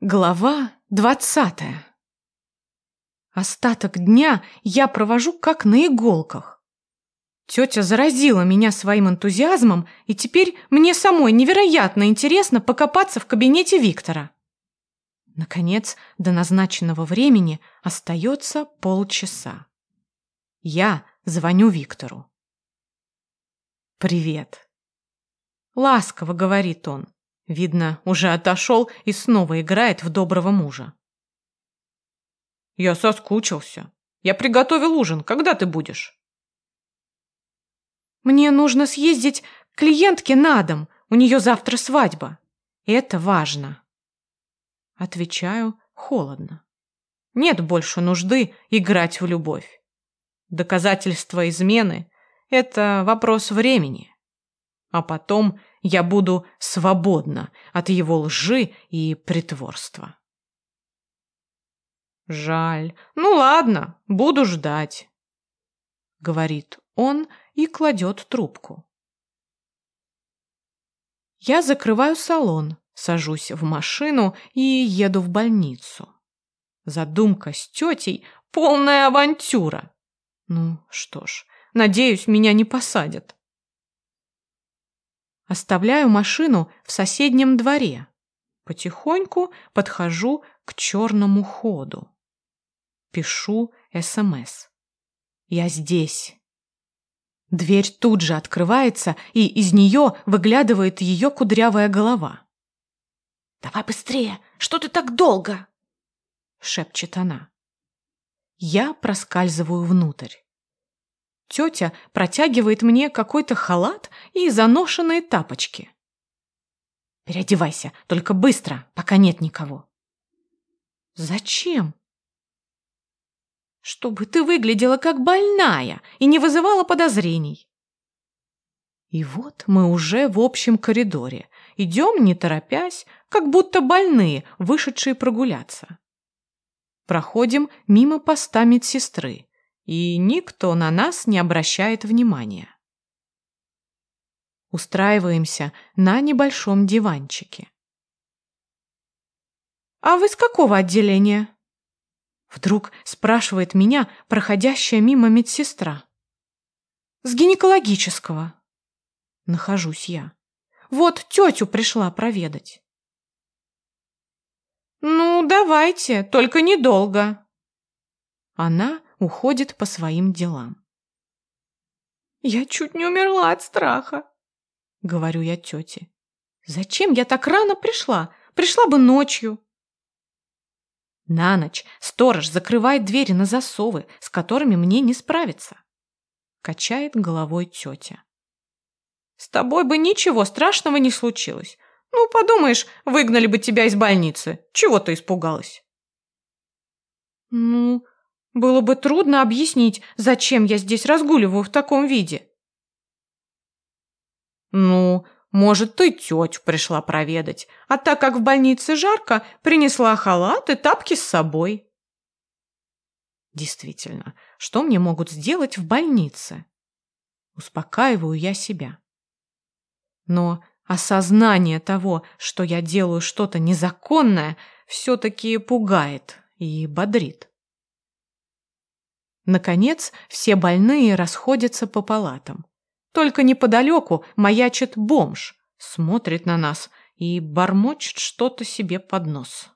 Глава двадцатая. Остаток дня я провожу как на иголках. Тетя заразила меня своим энтузиазмом, и теперь мне самой невероятно интересно покопаться в кабинете Виктора. Наконец, до назначенного времени остается полчаса. Я звоню Виктору. «Привет». Ласково говорит он. Видно, уже отошел и снова играет в доброго мужа. Я соскучился. Я приготовил ужин. Когда ты будешь? Мне нужно съездить к клиентке на дом. У нее завтра свадьба. Это важно. Отвечаю холодно. Нет больше нужды играть в любовь. Доказательство измены – это вопрос времени. А потом я буду свободна от его лжи и притворства. Жаль. Ну ладно, буду ждать, говорит он и кладет трубку. Я закрываю салон, сажусь в машину и еду в больницу. Задумка с тетей — полная авантюра. Ну что ж, надеюсь, меня не посадят. Оставляю машину в соседнем дворе. Потихоньку подхожу к черному ходу. Пишу СМС. Я здесь. Дверь тут же открывается, и из нее выглядывает ее кудрявая голова. «Давай быстрее! Что ты так долго?» — шепчет она. Я проскальзываю внутрь. Тетя протягивает мне какой-то халат и заношенные тапочки. «Переодевайся, только быстро, пока нет никого». «Зачем?» «Чтобы ты выглядела как больная и не вызывала подозрений». И вот мы уже в общем коридоре. Идем, не торопясь, как будто больные, вышедшие прогуляться. Проходим мимо поста медсестры и никто на нас не обращает внимания. Устраиваемся на небольшом диванчике. «А вы с какого отделения?» Вдруг спрашивает меня проходящая мимо медсестра. «С гинекологического». Нахожусь я. Вот тетю пришла проведать. «Ну, давайте, только недолго». Она уходит по своим делам. «Я чуть не умерла от страха», — говорю я тете. «Зачем я так рано пришла? Пришла бы ночью». На ночь сторож закрывает двери на засовы, с которыми мне не справиться. Качает головой тетя. С тобой бы ничего страшного не случилось. Ну, подумаешь, выгнали бы тебя из больницы. Чего ты испугалась? Ну, было бы трудно объяснить, зачем я здесь разгуливаю в таком виде. Ну, может, ты тетю пришла проведать, а так как в больнице жарко, принесла халат и тапки с собой. Действительно, что мне могут сделать в больнице? Успокаиваю я себя. Но осознание того, что я делаю что-то незаконное, все-таки пугает и бодрит. Наконец, все больные расходятся по палатам. Только неподалеку маячит бомж, смотрит на нас и бормочет что-то себе под нос.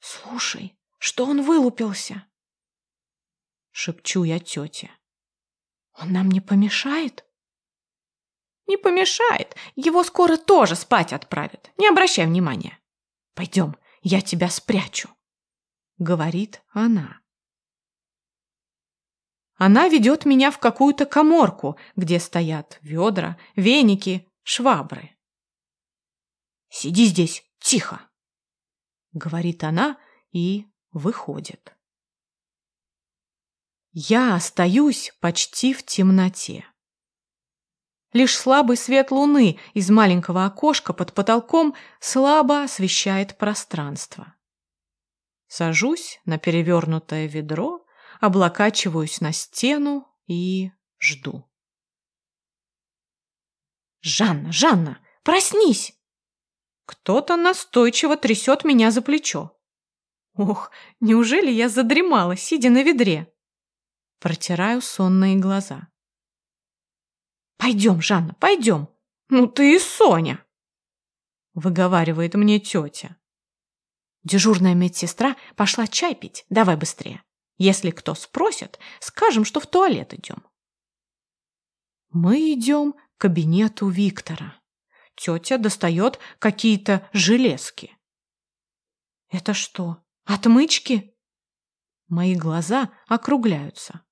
«Слушай, что он вылупился?» Шепчу я тете. «Он нам не помешает?» «Не помешает. Его скоро тоже спать отправят. Не обращай внимания. Пойдем, я тебя спрячу», — говорит она. Она ведет меня в какую-то коморку, где стоят ведра, веники, швабры. «Сиди здесь, тихо!» — говорит она и выходит. Я остаюсь почти в темноте. Лишь слабый свет луны из маленького окошка под потолком слабо освещает пространство. Сажусь на перевернутое ведро облокачиваюсь на стену и жду. «Жанна, Жанна, проснись!» Кто-то настойчиво трясет меня за плечо. Ох, неужели я задремала, сидя на ведре? Протираю сонные глаза. «Пойдем, Жанна, пойдем. Ну ты и Соня!» Выговаривает мне тетя. Дежурная медсестра пошла чай пить. Давай быстрее. Если кто спросит, скажем, что в туалет идем. Мы идем к кабинету Виктора. Тетя достает какие-то железки. Это что, отмычки? Мои глаза округляются.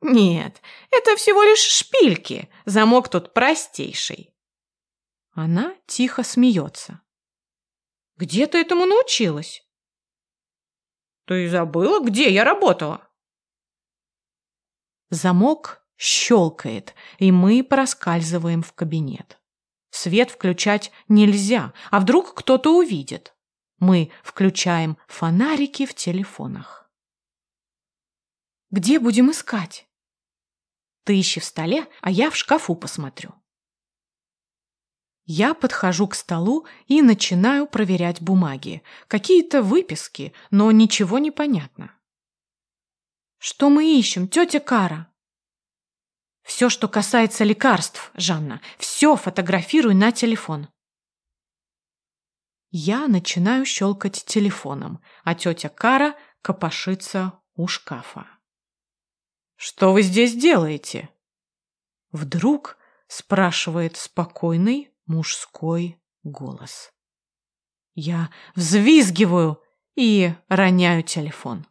Нет, это всего лишь шпильки. Замок тут простейший. Она тихо смеется. Где ты этому научилась? Ты забыла, где я работала? Замок щелкает, и мы проскальзываем в кабинет. Свет включать нельзя, а вдруг кто-то увидит. Мы включаем фонарики в телефонах. Где будем искать? Ты ищи в столе, а я в шкафу посмотрю. Я подхожу к столу и начинаю проверять бумаги. Какие-то выписки, но ничего не понятно. Что мы ищем, тетя Кара? Все, что касается лекарств, Жанна, все фотографируй на телефон. Я начинаю щелкать телефоном, а тетя Кара копошится у шкафа. «Что вы здесь делаете?» Вдруг спрашивает спокойный мужской голос. Я взвизгиваю и роняю телефон.